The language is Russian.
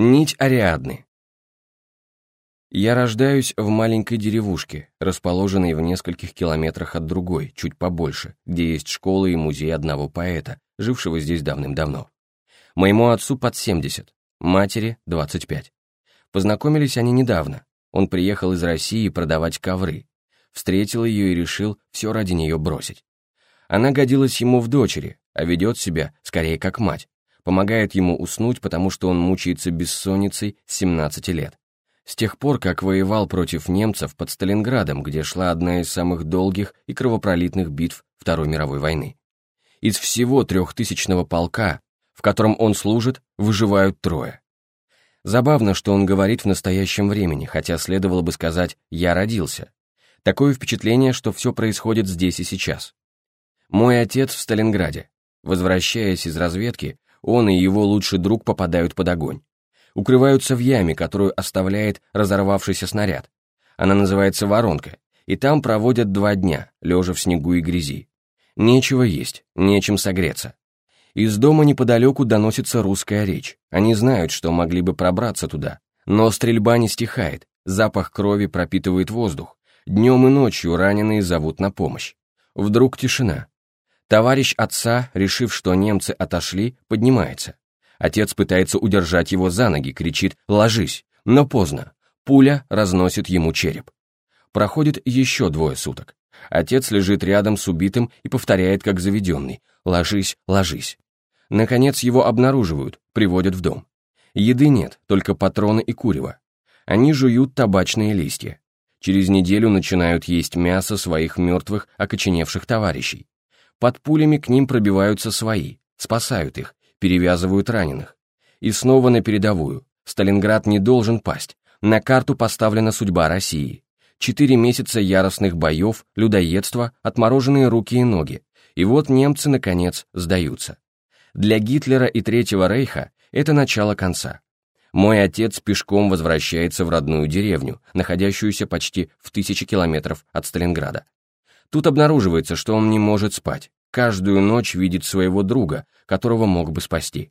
Нить Ариадны. Я рождаюсь в маленькой деревушке, расположенной в нескольких километрах от другой, чуть побольше, где есть школа и музей одного поэта, жившего здесь давным-давно. Моему отцу под 70, матери 25. Познакомились они недавно. Он приехал из России продавать ковры. Встретил ее и решил все ради нее бросить. Она годилась ему в дочери, а ведет себя скорее как мать. Помогает ему уснуть, потому что он мучается бессонницей с 17 лет. С тех пор, как воевал против немцев под Сталинградом, где шла одна из самых долгих и кровопролитных битв Второй мировой войны. Из всего трехтысячного полка, в котором он служит, выживают трое. Забавно, что он говорит в настоящем времени, хотя следовало бы сказать «я родился». Такое впечатление, что все происходит здесь и сейчас. Мой отец в Сталинграде. Возвращаясь из разведки, он и его лучший друг попадают под огонь укрываются в яме, которую оставляет разорвавшийся снаряд. Она называется воронка, и там проводят два дня, лежа в снегу и грязи. Нечего есть, нечем согреться. Из дома неподалеку доносится русская речь. Они знают, что могли бы пробраться туда. Но стрельба не стихает, запах крови пропитывает воздух. Днем и ночью раненые зовут на помощь. Вдруг тишина. Товарищ отца, решив, что немцы отошли, поднимается. Отец пытается удержать его за ноги, кричит «Ложись!», но поздно. Пуля разносит ему череп. Проходит еще двое суток. Отец лежит рядом с убитым и повторяет, как заведенный «Ложись, ложись». Наконец его обнаруживают, приводят в дом. Еды нет, только патроны и курево. Они жуют табачные листья. Через неделю начинают есть мясо своих мертвых, окоченевших товарищей. Под пулями к ним пробиваются свои, спасают их, перевязывают раненых. И снова на передовую. Сталинград не должен пасть. На карту поставлена судьба России. Четыре месяца яростных боев, людоедства, отмороженные руки и ноги. И вот немцы, наконец, сдаются. Для Гитлера и Третьего Рейха это начало конца. Мой отец пешком возвращается в родную деревню, находящуюся почти в тысячи километров от Сталинграда. Тут обнаруживается, что он не может спать. Каждую ночь видит своего друга, которого мог бы спасти.